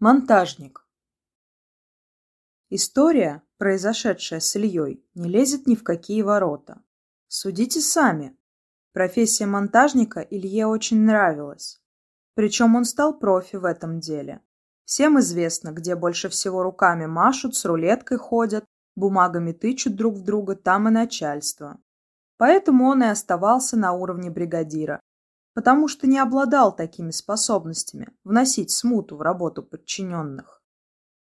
Монтажник. История, произошедшая с Ильей, не лезет ни в какие ворота. Судите сами. Профессия монтажника Илье очень нравилась. Причем он стал профи в этом деле. Всем известно, где больше всего руками машут, с рулеткой ходят, бумагами тычут друг в друга, там и начальство. Поэтому он и оставался на уровне бригадира, потому что не обладал такими способностями вносить смуту в работу подчиненных.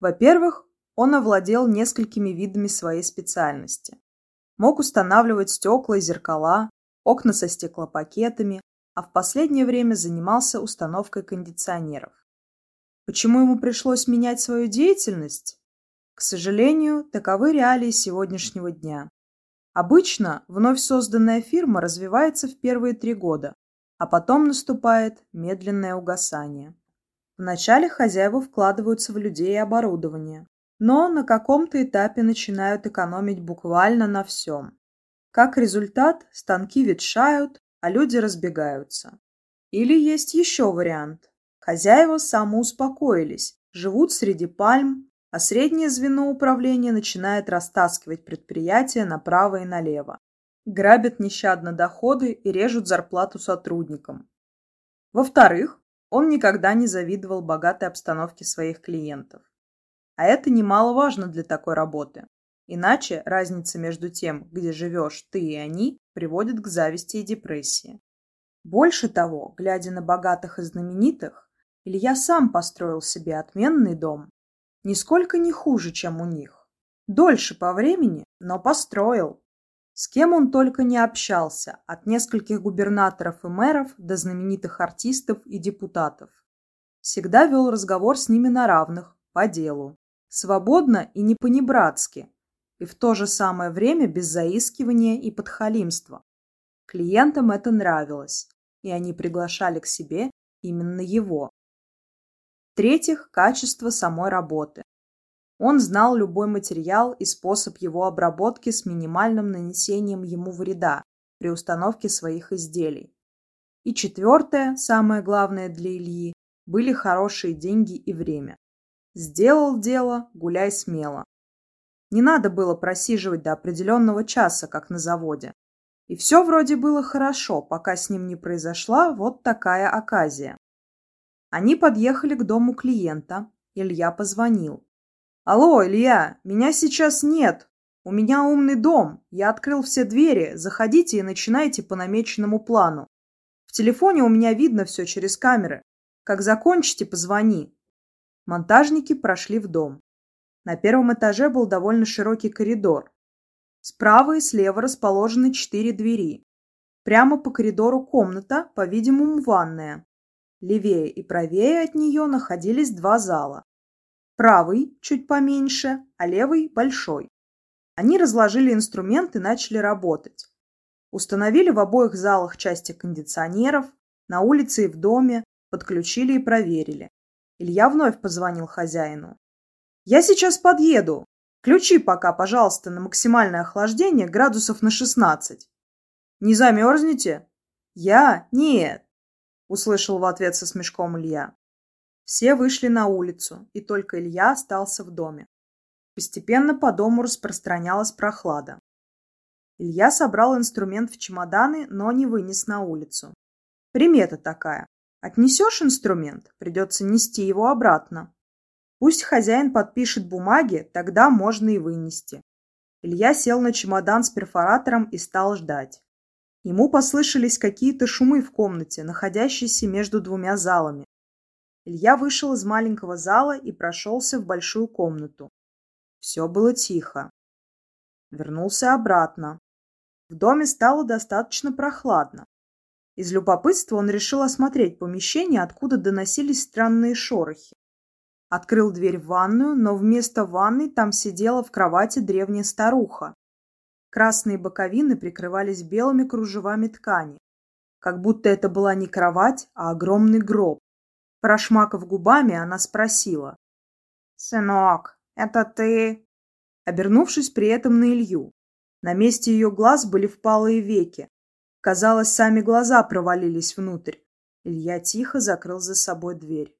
Во-первых, он овладел несколькими видами своей специальности. Мог устанавливать стекла и зеркала, окна со стеклопакетами, а в последнее время занимался установкой кондиционеров. Почему ему пришлось менять свою деятельность? К сожалению, таковы реалии сегодняшнего дня. Обычно вновь созданная фирма развивается в первые три года, а потом наступает медленное угасание. Вначале хозяева вкладываются в людей и оборудование, но на каком-то этапе начинают экономить буквально на всем. Как результат, станки ветшают, а люди разбегаются. Или есть еще вариант. Хозяева самоуспокоились, живут среди пальм, а среднее звено управления начинает растаскивать предприятия направо и налево грабят нещадно доходы и режут зарплату сотрудникам. Во-вторых, он никогда не завидовал богатой обстановке своих клиентов. А это немаловажно для такой работы. Иначе разница между тем, где живешь ты и они, приводит к зависти и депрессии. Больше того, глядя на богатых и знаменитых, Илья сам построил себе отменный дом. Нисколько не хуже, чем у них. Дольше по времени, но построил. С кем он только не общался, от нескольких губернаторов и мэров до знаменитых артистов и депутатов. Всегда вел разговор с ними на равных, по делу. Свободно и не по-небратски. И в то же самое время без заискивания и подхалимства. Клиентам это нравилось, и они приглашали к себе именно его. В-третьих, качество самой работы. Он знал любой материал и способ его обработки с минимальным нанесением ему вреда при установке своих изделий. И четвертое, самое главное для Ильи, были хорошие деньги и время. Сделал дело, гуляй смело. Не надо было просиживать до определенного часа, как на заводе. И все вроде было хорошо, пока с ним не произошла вот такая оказия. Они подъехали к дому клиента, Илья позвонил. «Алло, Илья, меня сейчас нет. У меня умный дом. Я открыл все двери. Заходите и начинайте по намеченному плану. В телефоне у меня видно все через камеры. Как закончите, позвони». Монтажники прошли в дом. На первом этаже был довольно широкий коридор. Справа и слева расположены четыре двери. Прямо по коридору комната, по-видимому, ванная. Левее и правее от нее находились два зала. Правый чуть поменьше, а левый большой. Они разложили инструмент и начали работать. Установили в обоих залах части кондиционеров, на улице и в доме, подключили и проверили. Илья вновь позвонил хозяину. «Я сейчас подъеду. Ключи пока, пожалуйста, на максимальное охлаждение градусов на 16. Не замерзнете?» «Я? Нет!» — услышал в ответ со смешком Илья. Все вышли на улицу, и только Илья остался в доме. Постепенно по дому распространялась прохлада. Илья собрал инструмент в чемоданы, но не вынес на улицу. Примета такая. Отнесешь инструмент, придется нести его обратно. Пусть хозяин подпишет бумаги, тогда можно и вынести. Илья сел на чемодан с перфоратором и стал ждать. Ему послышались какие-то шумы в комнате, находящейся между двумя залами. Илья вышел из маленького зала и прошелся в большую комнату. Все было тихо. Вернулся обратно. В доме стало достаточно прохладно. Из любопытства он решил осмотреть помещение, откуда доносились странные шорохи. Открыл дверь в ванную, но вместо ванной там сидела в кровати древняя старуха. Красные боковины прикрывались белыми кружевами ткани, как будто это была не кровать, а огромный гроб. Прошмакав губами, она спросила. «Сынок, это ты?» Обернувшись при этом на Илью. На месте ее глаз были впалые веки. Казалось, сами глаза провалились внутрь. Илья тихо закрыл за собой дверь.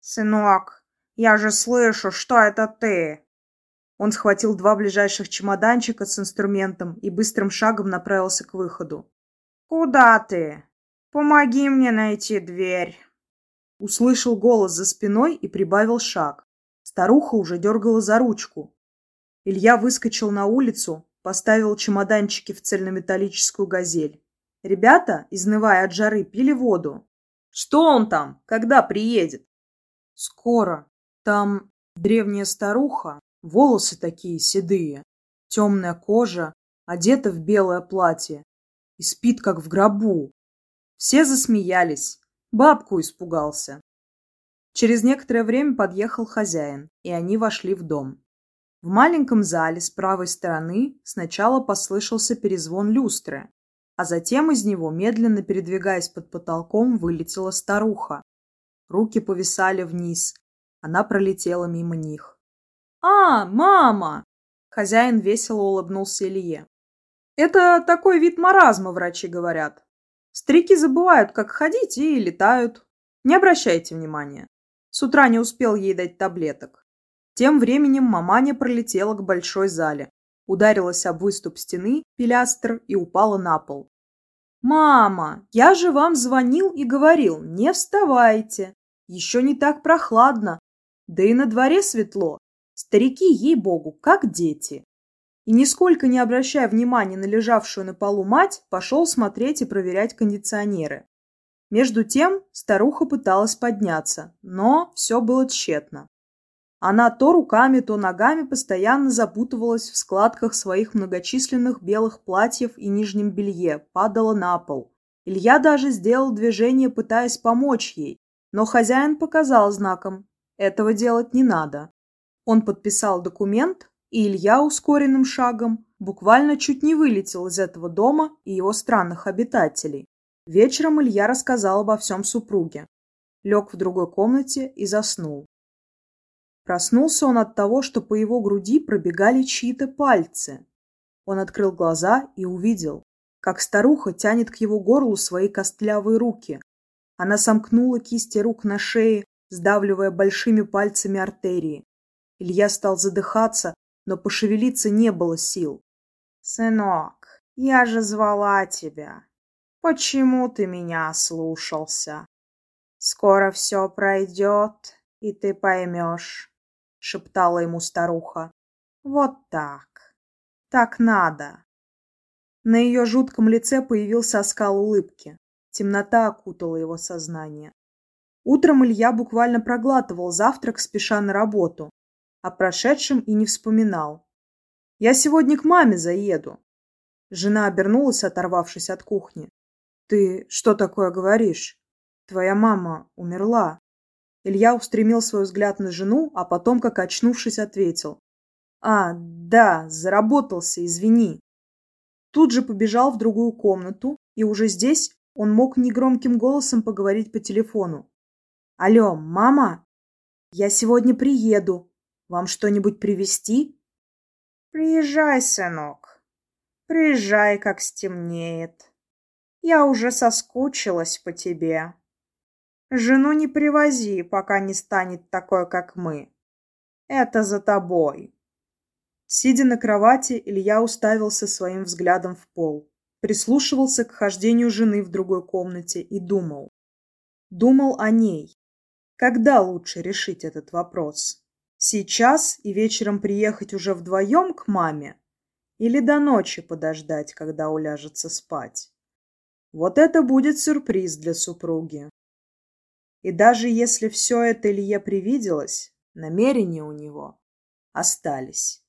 «Сынок, Я же слышу, что это ты!» Он схватил два ближайших чемоданчика с инструментом и быстрым шагом направился к выходу. «Куда ты? Помоги мне найти дверь!» Услышал голос за спиной и прибавил шаг. Старуха уже дергала за ручку. Илья выскочил на улицу, поставил чемоданчики в цельнометаллическую газель. Ребята, изнывая от жары, пили воду. «Что он там? Когда приедет?» «Скоро. Там древняя старуха, волосы такие седые, темная кожа, одета в белое платье и спит, как в гробу». Все засмеялись. Бабку испугался. Через некоторое время подъехал хозяин, и они вошли в дом. В маленьком зале с правой стороны сначала послышался перезвон люстры, а затем из него, медленно передвигаясь под потолком, вылетела старуха. Руки повисали вниз. Она пролетела мимо них. «А, мама!» Хозяин весело улыбнулся Илье. «Это такой вид маразма, врачи говорят. Старики забывают, как ходить, и летают. Не обращайте внимания. С утра не успел ей дать таблеток. Тем временем маманя пролетела к большой зале, ударилась об выступ стены, пилястр и упала на пол. «Мама, я же вам звонил и говорил, не вставайте. Еще не так прохладно. Да и на дворе светло. Старики, ей-богу, как дети». И, нисколько не обращая внимания на лежавшую на полу мать, пошел смотреть и проверять кондиционеры. Между тем старуха пыталась подняться, но все было тщетно. Она то руками, то ногами постоянно запутывалась в складках своих многочисленных белых платьев и нижнем белье, падала на пол. Илья даже сделал движение, пытаясь помочь ей, но хозяин показал знаком «этого делать не надо». Он подписал документ, и Илья ускоренным шагом буквально чуть не вылетел из этого дома и его странных обитателей. Вечером Илья рассказал обо всем супруге. Лег в другой комнате и заснул. Проснулся он от того, что по его груди пробегали чьи-то пальцы. Он открыл глаза и увидел, как старуха тянет к его горлу свои костлявые руки. Она сомкнула кисти рук на шее, сдавливая большими пальцами артерии. Илья стал задыхаться, но пошевелиться не было сил. «Сынок, я же звала тебя. Почему ты меня слушался? Скоро все пройдет, и ты поймешь, — шептала ему старуха. Вот так. Так надо. На ее жутком лице появился оскал улыбки. Темнота окутала его сознание. Утром Илья буквально проглатывал завтрак, спеша на работу. О прошедшем и не вспоминал. «Я сегодня к маме заеду». Жена обернулась, оторвавшись от кухни. «Ты что такое говоришь? Твоя мама умерла». Илья устремил свой взгляд на жену, а потом, как очнувшись, ответил. «А, да, заработался, извини». Тут же побежал в другую комнату, и уже здесь он мог негромким голосом поговорить по телефону. «Алло, мама? Я сегодня приеду. Вам что-нибудь привезти?» «Приезжай, сынок. Приезжай, как стемнеет». Я уже соскучилась по тебе. Жену не привози, пока не станет такой, как мы. Это за тобой. Сидя на кровати, Илья уставился своим взглядом в пол, прислушивался к хождению жены в другой комнате и думал. Думал о ней. Когда лучше решить этот вопрос? Сейчас и вечером приехать уже вдвоем к маме? Или до ночи подождать, когда уляжется спать? Вот это будет сюрприз для супруги. И даже если все это Илье привиделось, намерения у него остались.